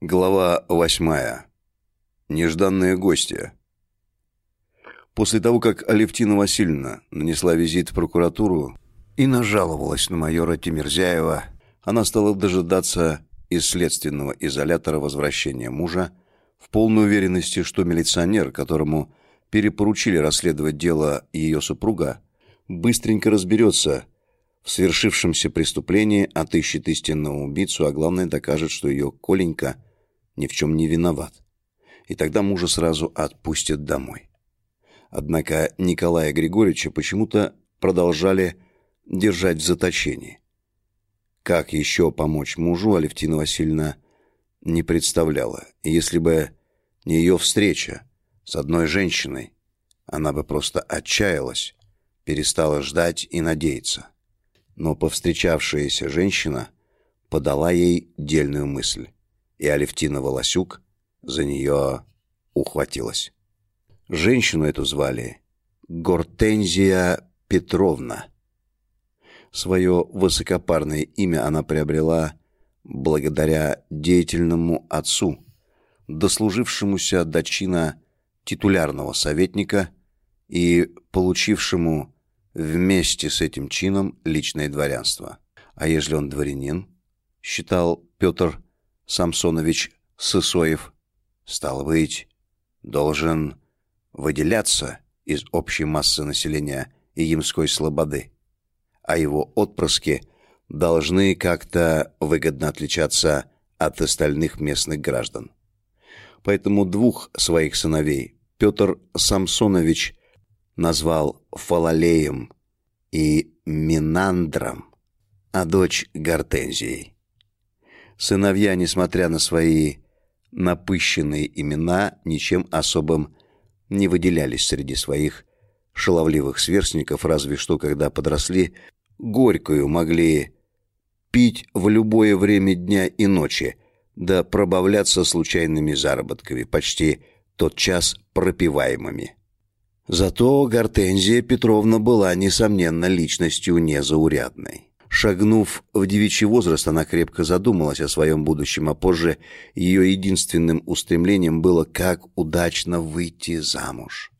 Глава восьмая. Нежданные гости. После того, как Алевтина Васильевна нанесла визит в прокуратуру и нажаловалась на майора Тимирзяева, она стала дожидаться из следственного изолятора возвращения мужа в полной уверенности, что милиционер, которому перепоручили расследовать дело ее супруга, быстренько разберется в свершившемся преступлении, отыщет истинного убийцу, а главное докажет, что ее Коленька ни в чем не виноват. И тогда мужа сразу отпустят домой. Однако Николая Григорьевича почему-то продолжали держать в заточении. Как еще помочь мужу, Алевтина Васильевна не представляла. Если бы не ее встреча с одной женщиной, она бы просто отчаялась, перестала ждать и надеяться. Но повстречавшаяся женщина подала ей дельную мысль, и Алевтина Волосюк за нее ухватилась. Женщину эту звали Гортензия Петровна. Свое высокопарное имя она приобрела благодаря деятельному отцу, дослужившемуся до чина титулярного советника и получившему вместе с этим чином личное дворянство. А если он дворянин, считал Петр Самсонович Сысоев, стало быть, должен выделяться из общей массы населения Ямской слободы, а его отпрыски должны как-то выгодно отличаться от остальных местных граждан. Поэтому двух своих сыновей Петр Самсонович назвал Фалалеем и Минандром, а дочь Гортензией. Сыновья, несмотря на свои напыщенные имена, ничем особым не выделялись среди своих шаловливых сверстников, разве что, когда подросли, горькую могли пить в любое время дня и ночи, да пробавляться случайными заработками, почти тотчас пропиваемыми. Зато Гортензия Петровна была, несомненно, личностью незаурядной. Шагнув в девичий возраст, она крепко задумалась о своем будущем, а позже ее единственным устремлением было, как удачно выйти замуж.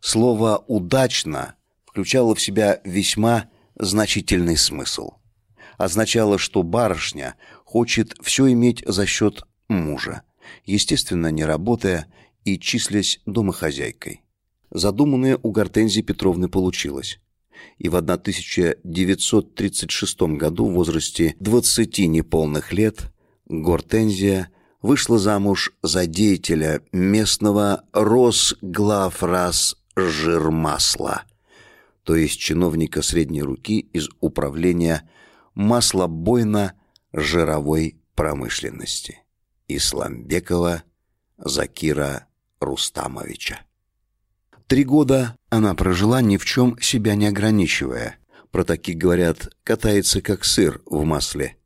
Слово «удачно» включало в себя весьма значительный смысл. Означало, что барышня хочет все иметь за счет мужа, естественно, не работая и числясь домохозяйкой. Задуманное у Гортензии Петровны получилось и в 1936 году в возрасте 20 неполных лет Гортензия вышла замуж за деятеля местного Росглаврас Жирмасла, то есть чиновника средней руки из управления маслобойно-жировой промышленности Исламбекова Закира Рустамовича. Три года она прожила ни в чем себя не ограничивая. Про таких говорят, катается как сыр в масле.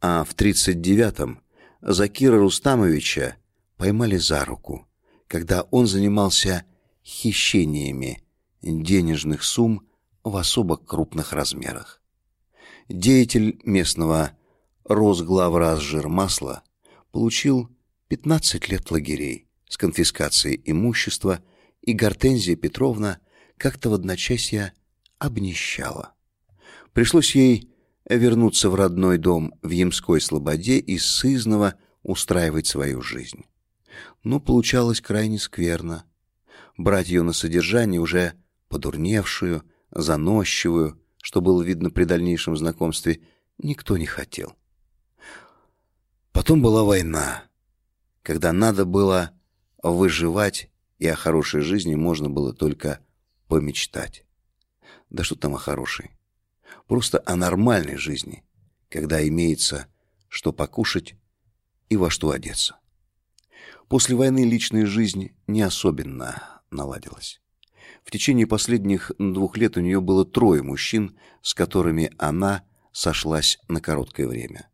А в тридцать девятом Закира Рустамовича поймали за руку, когда он занимался хищениями денежных сумм в особо крупных размерах. Деятель местного Росглавразжирмасла получил 15 лет лагерей с конфискацией имущества и Гортензия Петровна как-то в одночасье обнищала. Пришлось ей вернуться в родной дом в Ямской Слободе и сызново устраивать свою жизнь. Но получалось крайне скверно. Брать ее на содержание уже подурневшую, заносчивую, что было видно при дальнейшем знакомстве, никто не хотел. Потом была война, когда надо было выживать и о хорошей жизни можно было только помечтать. Да что там о хорошей? Просто о нормальной жизни, когда имеется что покушать и во что одеться. После войны личная жизнь не особенно наладилась. В течение последних двух лет у нее было трое мужчин, с которыми она сошлась на короткое время.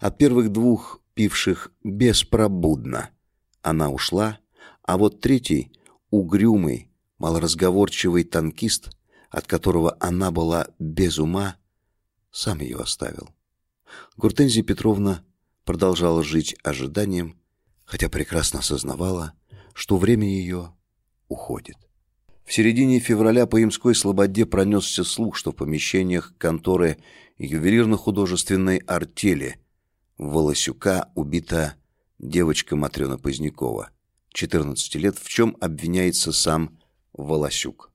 От первых двух, пивших беспробудно, она ушла, а вот третий, угрюмый, малоразговорчивый танкист, от которого она была без ума, сам ее оставил. Гуртензия Петровна продолжала жить ожиданием, хотя прекрасно осознавала, что время ее уходит. В середине февраля по Имской Слободе пронесся слух, что в помещениях конторы ювелирно-художественной артели Волосюка убита девочка Матрена Позднякова, 14 лет, в чем обвиняется сам Волосюк.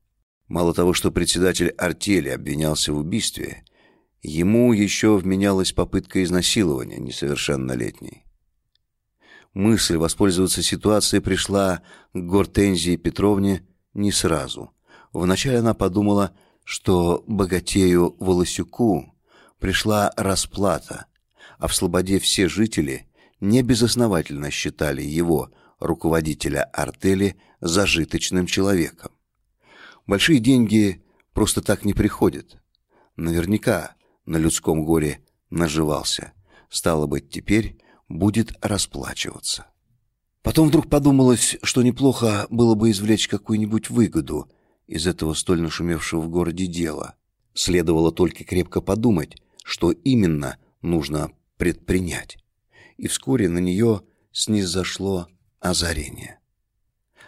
Мало того, что председатель артели обвинялся в убийстве, ему еще вменялась попытка изнасилования несовершеннолетней. Мысль воспользоваться ситуацией пришла к Гортензии Петровне не сразу. Вначале она подумала, что богатею Волосюку пришла расплата, а в Слободе все жители небезосновательно считали его, руководителя артели, зажиточным человеком. Большие деньги просто так не приходят. Наверняка на людском горе наживался. Стало быть, теперь будет расплачиваться. Потом вдруг подумалось, что неплохо было бы извлечь какую-нибудь выгоду из этого столь нашумевшего в городе дела. Следовало только крепко подумать, что именно нужно предпринять. И вскоре на нее снизошло озарение.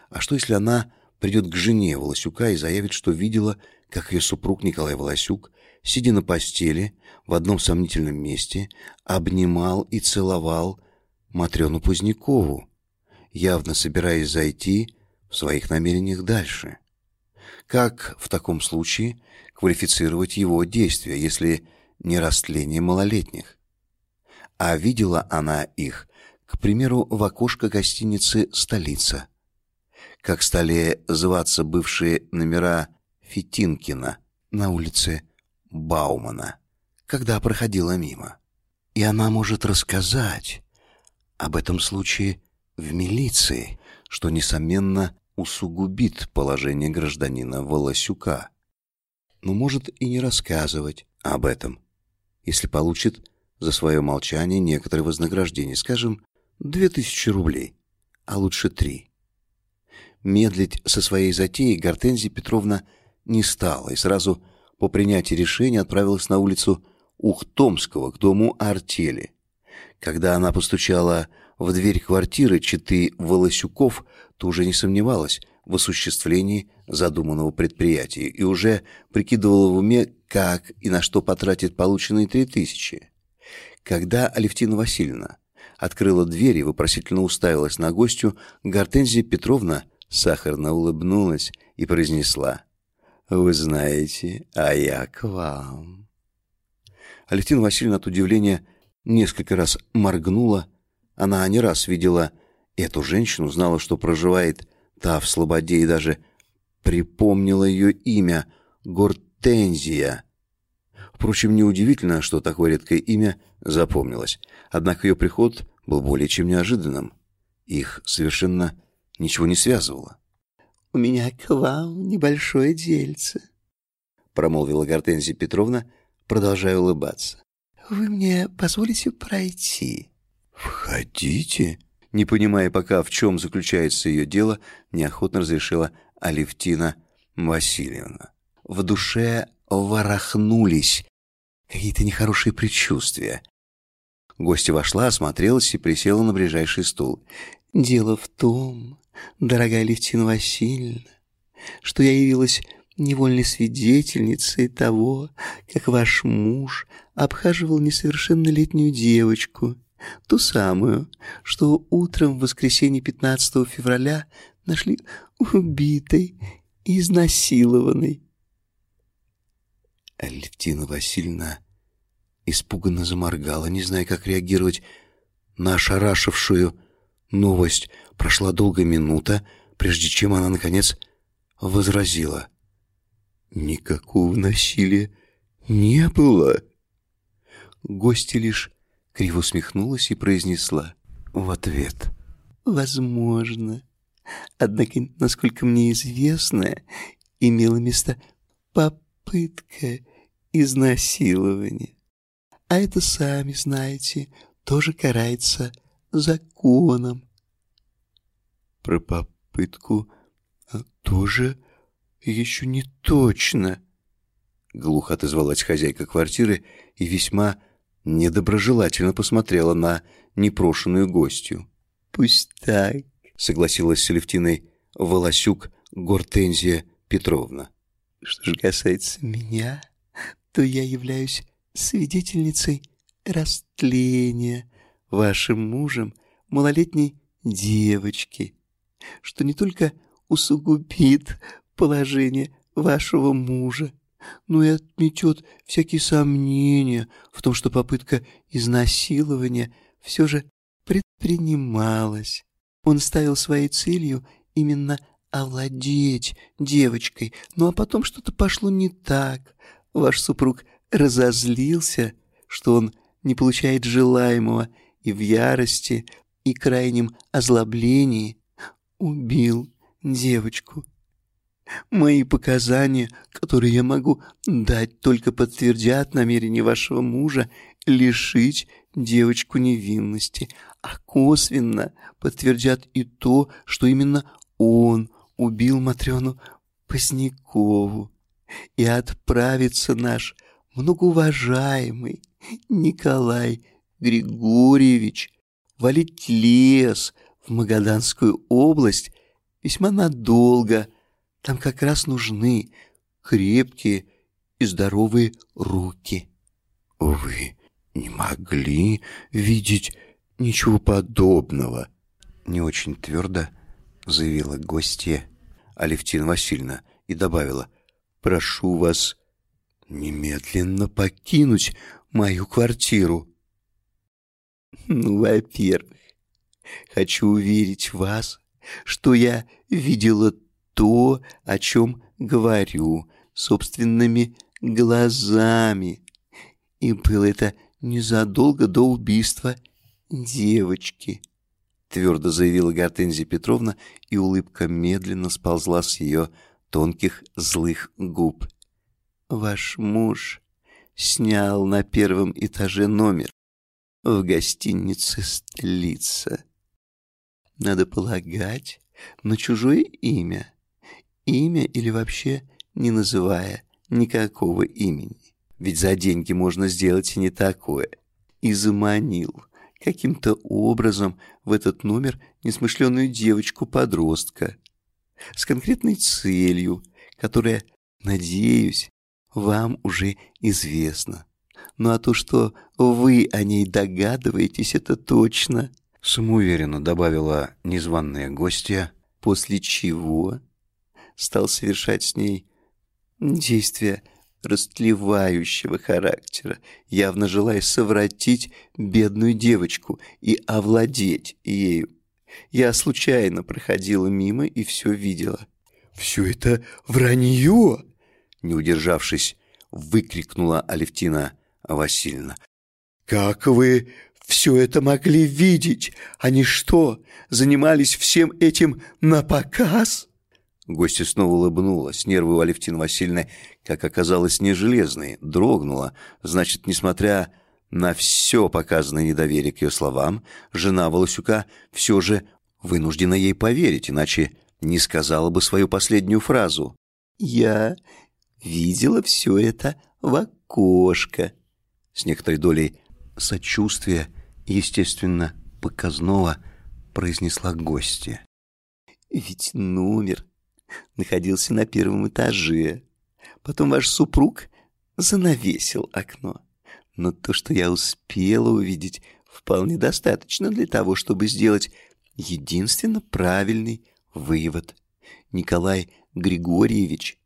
А что если она придет к жене Волосюка и заявит, что видела, как ее супруг Николай Волосюк, сидя на постели в одном сомнительном месте, обнимал и целовал Матрёну Позднякову, явно собираясь зайти в своих намерениях дальше. Как в таком случае квалифицировать его действия, если не растление малолетних? А видела она их, к примеру, в окошко гостиницы «Столица». Как стали зваться бывшие номера Фитинкина на улице Баумана, когда проходила мимо. И она может рассказать об этом случае в милиции, что, несомненно, усугубит положение гражданина Волосюка. Но может и не рассказывать об этом, если получит за свое молчание некоторое вознаграждение, скажем, две тысячи рублей, а лучше три. Медлить со своей затеей Гортензия Петровна не стала и сразу по принятии решения отправилась на улицу Ухтомского к дому артели. Когда она постучала в дверь квартиры Читы Волосюков, то уже не сомневалась в осуществлении задуманного предприятия и уже прикидывала в уме, как и на что потратит полученные три тысячи. Когда Алевтина Васильевна открыла дверь и вопросительно уставилась на гостью, Гортензия Петровна сахарно улыбнулась и произнесла «Вы знаете, а я к вам». Алевтина Васильевна от удивления несколько раз моргнула, она не раз видела эту женщину, знала, что проживает та в Слободе и даже припомнила ее имя — Гортензия. Впрочем, неудивительно, что такое редкое имя запомнилось. Однако ее приход был более чем неожиданным. Их совершенно ничего не связывало. «У меня к вам небольшое дельце», — промолвила Гортензия Петровна, продолжая улыбаться. «Вы мне позволите пройти?» «Входите!» Не понимая пока, в чем заключается ее дело, неохотно разрешила Алевтина Васильевна. В душе ворохнулись какие-то нехорошие предчувствия. Гостья вошла, осмотрелась и присела на ближайший стул. «Дело в том, дорогая Алевтина Васильевна, что я явилась невольной свидетельницей того, как ваш муж обхаживал несовершеннолетнюю девочку» Ту самую, что утром в воскресенье 15 февраля нашли убитой и изнасилованной. Алевтина Васильевна испуганно заморгала, не зная, как реагировать на ошарашившую новость. Прошла долгая минута, прежде чем она, наконец, возразила. «Никакого насилия не было». Гости лишь криво усмехнулась и произнесла в ответ. «Возможно. Однако, насколько мне известно, имела место попытка изнасилования. А это, сами знаете, тоже карается законом». «Про попытку а, тоже еще не точно», — глухо отозвалась хозяйка квартиры и весьма недоброжелательно посмотрела на непрошенную гостью. «Пусть так», — согласилась с Алевтиной Волосюк Гортензия Петровна. «Что же касается меня, то я являюсь свидетельницей растления вашим мужем малолетней девочки, что не только усугубит положение вашего мужа, но и отметет всякие сомнения в том, что попытка изнасилования все же предпринималась. Он ставил своей целью именно овладеть девочкой, ну а потом что-то пошло не так. Ваш супруг разозлился, что он не получает желаемого, и в ярости и крайнем озлоблении убил девочку. Мои показания, которые я могу дать, только подтвердят намерение вашего мужа лишить девочку невинности, а косвенно подтвердят и то, что именно он убил Матрёну Позднякову. И отправится наш многоуважаемый Николай Григорьевич валить лес в Магаданскую область весьма надолго. Там как раз нужны крепкие и здоровые руки. Вы не могли видеть ничего подобного, не очень твердо заявила гостья Алевтина Васильевна и добавила, «Прошу вас немедленно покинуть мою квартиру». «Ну, во-первых, хочу уверить вас, что я видела то, о чем говорю, собственными глазами. И было это незадолго до убийства девочки твердо заявила Гортензия Петровна, и улыбка медленно сползла с ее тонких злых губ. Ваш муж снял на первом этаже номер в гостинице «Столица». Надо полагать, на чужое имя. Имя или вообще не называя никакого имени. Ведь за деньги можно сделать и не такое. И заманил каким-то образом в этот номер несмышленную девочку-подростка с конкретной целью, которая, надеюсь, вам уже известна. Ну а то, что вы о ней догадываетесь, это точно. Самоуверенно добавила незваная гостья, после чего стал совершать с ней действия растлевающего характера, явно желая совратить бедную девочку и овладеть ею. Я случайно проходила мимо и все видела. «Все это вранье!» Не удержавшись, выкрикнула Алевтина Васильевна. «Как вы все это могли видеть? Они что, занимались всем этим на показ?» Гостья снова улыбнулась. Нервы у Алевтины Васильевны, как оказалось, не железные. Дрогнула. Значит, несмотря на все показанное недоверие к ее словам, жена Волосюка все же вынуждена ей поверить, иначе не сказала бы свою последнюю фразу. «Я видела все это в окошко», с некоторой долей сочувствия, естественно, показного, произнесла гостья. «Ведь номер находился на первом этаже. Потом ваш супруг занавесил окно. Но то, что я успела увидеть, вполне достаточно для того, чтобы сделать единственно правильный вывод. Николай Григорьевич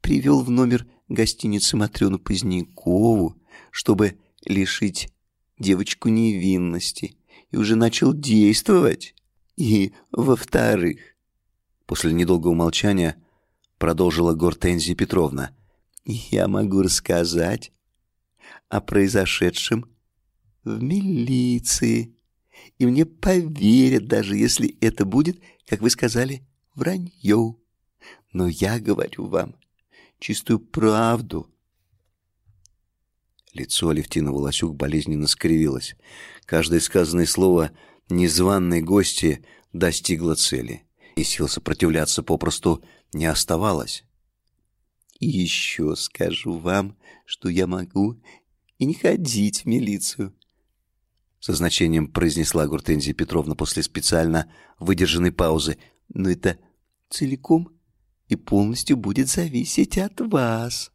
привел в номер гостиницы Матрёну Позднякову, чтобы лишить девочку невинности, и уже начал действовать. И, во-вторых, После недолгого молчания продолжила Гортензия Петровна. «Я могу рассказать о произошедшем в милиции, и мне поверят, даже если это будет, как вы сказали, вранье. Но я говорю вам чистую правду». Лицо Алевтины Волосюк болезненно скривилось. Каждое сказанное слово незваной гости достигло цели и сил сопротивляться попросту не оставалось. Еще скажу вам, что я могу и не ходить в милицию. Со значением произнесла Гуртензия Петровна после специально выдержанной паузы. Но это целиком и полностью будет зависеть от вас,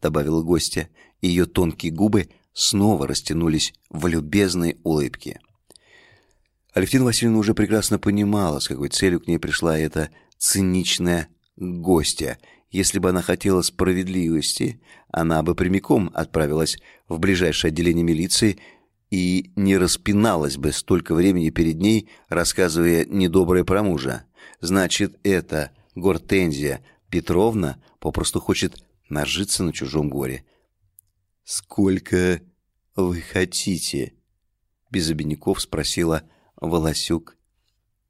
добавила гостья. Ее тонкие губы снова растянулись в любезной улыбке. Алевтина Васильевна уже прекрасно понимала, с какой целью к ней пришла эта циничная гостья. Если бы она хотела справедливости, она бы прямиком отправилась в ближайшее отделение милиции и не распиналась бы столько времени перед ней, рассказывая недоброе про мужа. Значит, эта Гортензия Петровна попросту хочет нажиться на чужом горе. «Сколько вы хотите?» Без обиняков спросила Волосюк.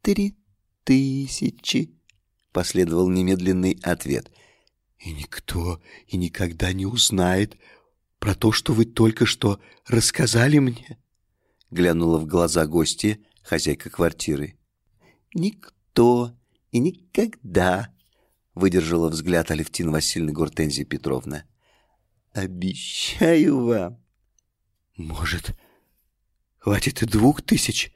«Три тысячи», — последовал немедленный ответ. «И никто и никогда не узнает про то, что вы только что рассказали мне?» Глянула в глаза гости хозяйка квартиры. «Никто и никогда», — выдержала взгляд Алевтина Васильевна Гортензия Петровна. «Обещаю вам». «Может, хватит и двух тысяч?»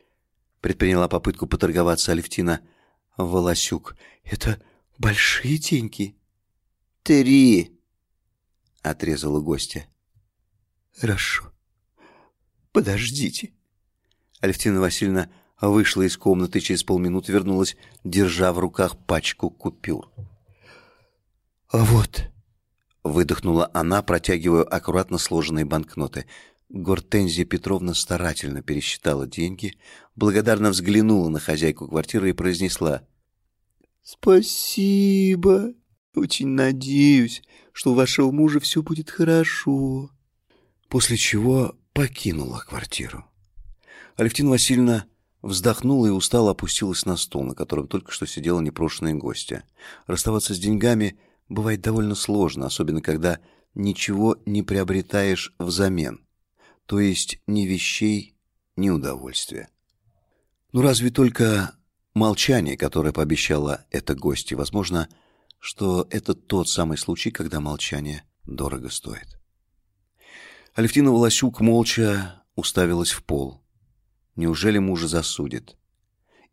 предприняла попытку поторговаться Алевтина Волосюк. «Это большие деньги». «Три!» — отрезала гостья. «Хорошо. Подождите». Алевтина Васильевна вышла из комнаты и через полминуты вернулась, держа в руках пачку купюр. «А вот», — выдохнула она, протягивая аккуратно сложенные банкноты. Гортензия Петровна старательно пересчитала деньги, благодарно взглянула на хозяйку квартиры и произнесла «Спасибо. Очень надеюсь, что у вашего мужа все будет хорошо». После чего покинула квартиру. Алевтина Васильевна вздохнула и устало опустилась на стул, на котором только что сидела непрошенная гостья. Расставаться с деньгами бывает довольно сложно, особенно когда ничего не приобретаешь взамен то есть ни вещей, ни удовольствия. Ну разве только молчание, которое пообещала эта гостья, возможно, что это тот самый случай, когда молчание дорого стоит. Алевтина Волосюк молча уставилась в пол. Неужели мужа засудит?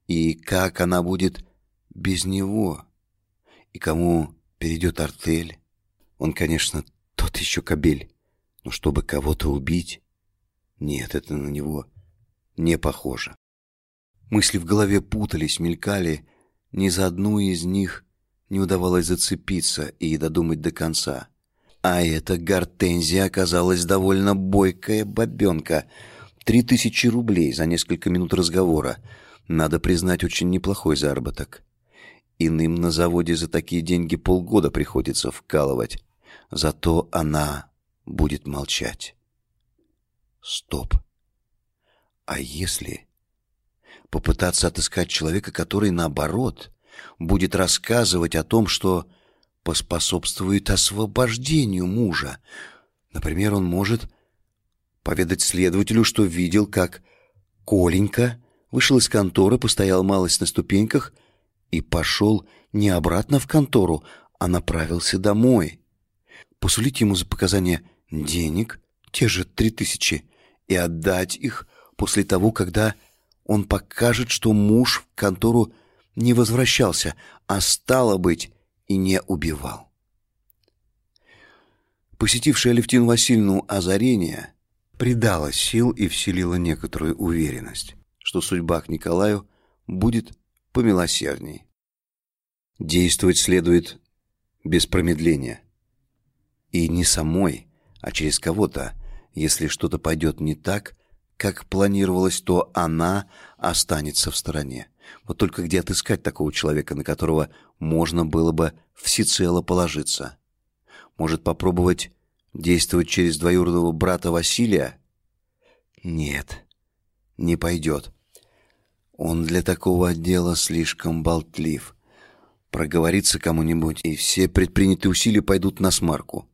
И как она будет без него? И кому перейдет артель? Он, конечно, тот еще кобель, но чтобы кого-то убить... Нет, это на него не похоже. Мысли в голове путались, мелькали. Ни за одну из них не удавалось зацепиться и додумать до конца. А эта гортензия оказалась довольно бойкая бабенка. Три тысячи рублей за несколько минут разговора. Надо признать, очень неплохой заработок. Иным на заводе за такие деньги полгода приходится вкалывать. Зато она будет молчать. Стоп. А если попытаться отыскать человека, который, наоборот, будет рассказывать о том, что поспособствует освобождению мужа? Например, он может поведать следователю, что видел, как Коленька вышел из конторы, постоял малость на ступеньках и пошел не обратно в контору, а направился домой. Посулить ему за показания денег, те же три тысячи, и отдать их после того, когда он покажет, что муж в контору не возвращался, а стало быть, и не убивал. Посетившая Алевтину Васильевну озарение придало сил и вселило некоторую уверенность, что судьба к Николаю будет помилосердней. Действовать следует без промедления. И не самой, а через кого-то, если что-то пойдет не так, как планировалось, то она останется в стороне. Вот только где отыскать такого человека, на которого можно было бы всецело положиться? Может попробовать действовать через двоюродного брата Василия? Нет, не пойдет. Он для такого дела слишком болтлив. Проговорится кому-нибудь, и все предпринятые усилия пойдут на смарку.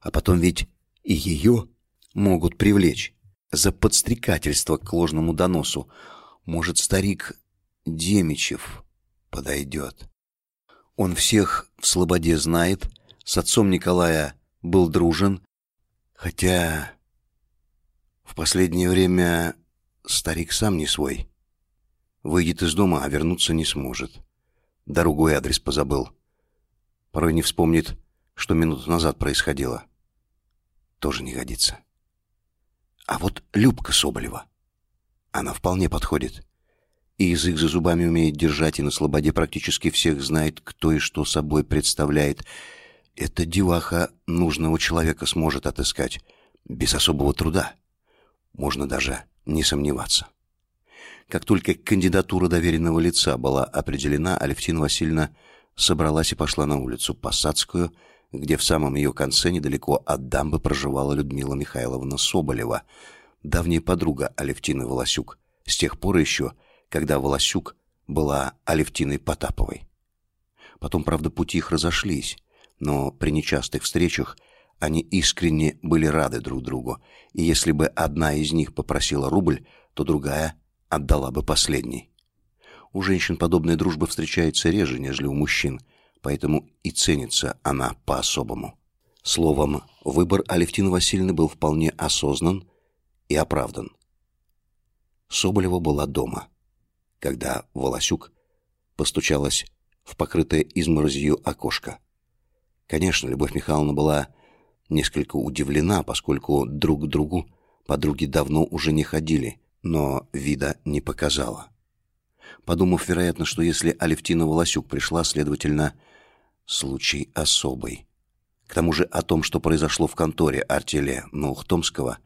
А потом ведь и ее могут привлечь за подстрекательство к ложному доносу. Может, старик Демичев подойдет. Он всех в Слободе знает, с отцом Николая был дружен, хотя последнее время старик сам не свой. Выйдет из дома, а вернуться не сможет. Дорогой адрес позабыл. Порой не вспомнит, что минуту назад происходило. Тоже не годится. А вот Любка Соболева. Она вполне подходит. И язык за зубами умеет держать, и на слободе практически всех знает, кто и что собой представляет. Эта деваха нужного человека сможет отыскать без особого труда. Можно даже не сомневаться. Как только кандидатура доверенного лица была определена, Алевтина Васильевна собралась и пошла на улицу Посадскую, где в самом ее конце, недалеко от дамбы, проживала Людмила Михайловна Соболева, давняя подруга Алевтины Волосюк, с тех пор еще, когда Волосюк была Алевтиной Потаповой. Потом, правда, пути их разошлись, но при нечастых встречах они искренне были рады друг другу, и если бы одна из них попросила рубль, то другая отдала бы последний. У женщин подобная дружба встречается реже, нежели у мужчин, поэтому и ценится она по-особому. Словом, выбор Алевтины Васильевны был вполне осознан и оправдан. Соболева была дома, когда Волосюк постучалась в покрытое изморозью окошко. Конечно, Любовь Михайловна была несколько удивлена, поскольку друг к другу подруги давно уже не ходили, но вида не показала. Подумав, вероятно, что если Алевтина Волосюк пришла, следовательно, случай особый. К тому же о том, что произошло в конторе артеле Наухтомского,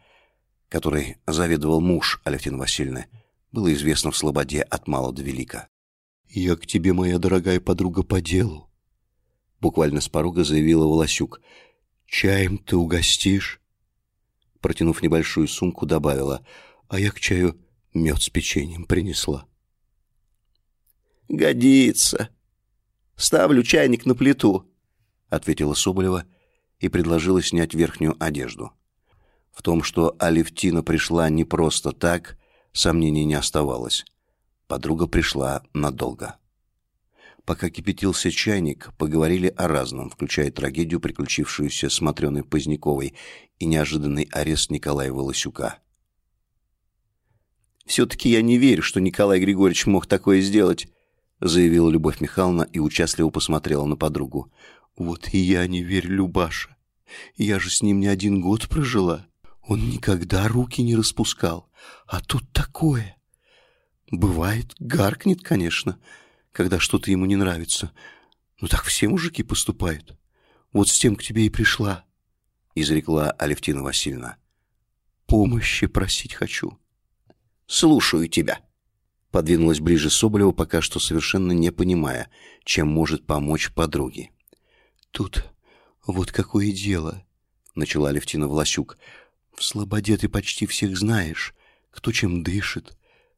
который заведовал муж Алевтины Васильевны, было известно в Слободе от мала до велика. «Я к тебе, моя дорогая подруга, по делу», — буквально с порога заявила Волосюк. «Чаем ты угостишь?» Протянув небольшую сумку, добавила, «А я к чаю мед с печеньем принесла». «Годится. Ставлю чайник на плиту», — ответила Соболева и предложила снять верхнюю одежду. В том, что Алевтина пришла не просто так, сомнений не оставалось. Подруга пришла надолго. Пока кипятился чайник, поговорили о разном, включая трагедию, приключившуюся с Матрёной Поздняковой и неожиданный арест Николая Волосюка. «Все-таки я не верю, что Николай Григорьевич мог такое сделать», заявила Любовь Михайловна и участливо посмотрела на подругу. «Вот и я не верю, Любаша. Я же с ним не один год прожила. Он никогда руки не распускал. А тут такое. Бывает, гаркнет, конечно, когда что-то ему не нравится. Но так все мужики поступают. Вот с тем к тебе и пришла, — изрекла Алевтина Васильевна. Помощи просить хочу. Слушаю тебя. Подвинулась ближе Соболева, пока что совершенно не понимая, чем может помочь подруге. Тут вот какое дело, — начала Алевтина Власюк. В Слободе ты почти всех знаешь, кто чем дышит,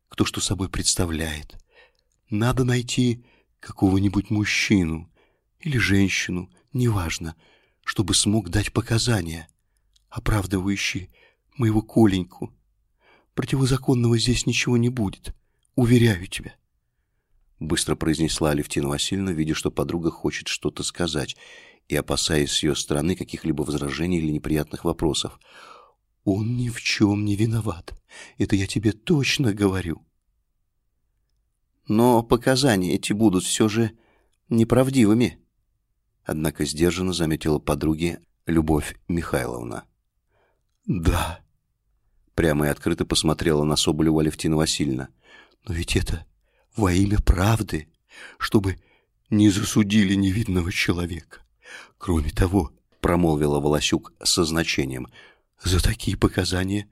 кто что собой представляет. Надо найти какого-нибудь мужчину или женщину, неважно, чтобы смог дать показания, оправдывающие моего Коленьку. Противозаконного здесь ничего не будет, уверяю тебя. Быстро произнесла Алевтина Васильевна, видя, что подруга хочет что-то сказать, и опасаясь с ее стороны каких-либо возражений или неприятных вопросов. Он ни в чем не виноват. Это я тебе точно говорю. Но показания эти будут все же неправдивыми. Однако сдержанно заметила подруге Любовь Михайловна. Да. Прямо и открыто посмотрела на Соболеву Алевтина Васильевна. Но ведь это во имя правды, чтобы не засудили невидного человека. Кроме того, промолвила Волосюк со значением, за такие показания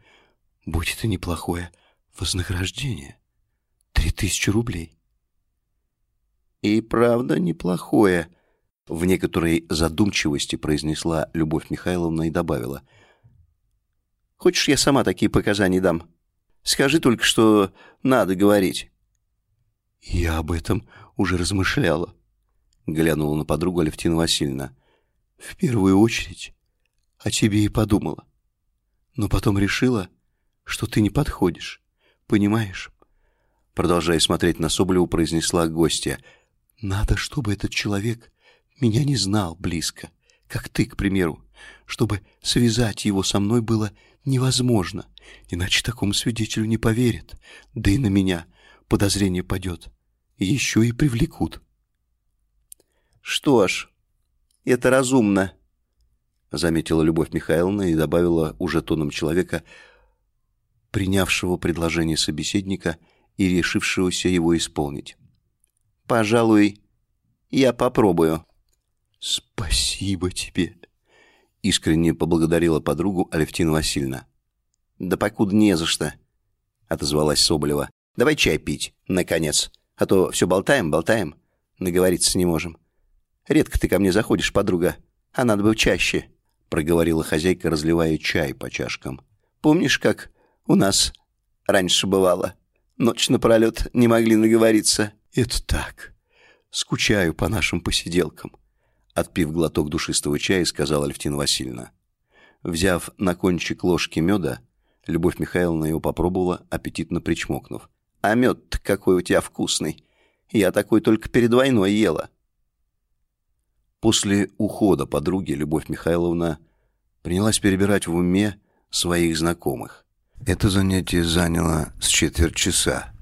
будет и неплохое вознаграждение. Три тысячи рублей. И правда неплохое, в некоторой задумчивости произнесла Любовь Михайловна и добавила. Хочешь, я сама такие показания дам? Скажи только, что надо говорить. Я об этом уже размышляла, глянула на подругу Алевтина Васильевна. В первую очередь о тебе и подумала. Но потом решила, что ты не подходишь. Понимаешь? Продолжая смотреть на Соболеву, произнесла гостья. Надо, чтобы этот человек меня не знал близко, как ты, к примеру. Чтобы связать его со мной было невозможно, иначе такому свидетелю не поверят, да и на меня подозрение падет, еще и привлекут. Что ж, это разумно, заметила Любовь Михайловна и добавила уже тоном человека, принявшего предложение собеседника и решившегося его исполнить. Пожалуй, я попробую. Спасибо тебе, искренне поблагодарила подругу Алевтина Васильевна. Да покуда не за что, отозвалась Соболева. Давай чай пить, наконец, а то все болтаем, болтаем, наговориться не можем. Редко ты ко мне заходишь, подруга, а надо бы чаще, проговорила хозяйка, разливая чай по чашкам. Помнишь, как у нас раньше бывало? Ночь напролет не могли наговориться. Это так. Скучаю по нашим посиделкам. Отпив глоток душистого чая, сказала Алевтина Васильевна. Взяв на кончик ложки меда, Любовь Михайловна его попробовала, аппетитно причмокнув. «А мед какой у тебя вкусный! Я такой только перед войной ела!» После ухода подруги Любовь Михайловна принялась перебирать в уме своих знакомых. Это занятие заняло с четверть часа.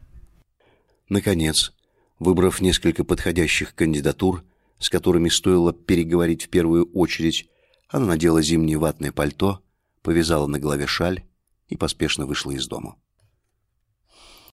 Наконец, выбрав несколько подходящих кандидатур, с которыми стоило переговорить в первую очередь, она надела зимнее ватное пальто, повязала на голове шаль и поспешно вышла из дома.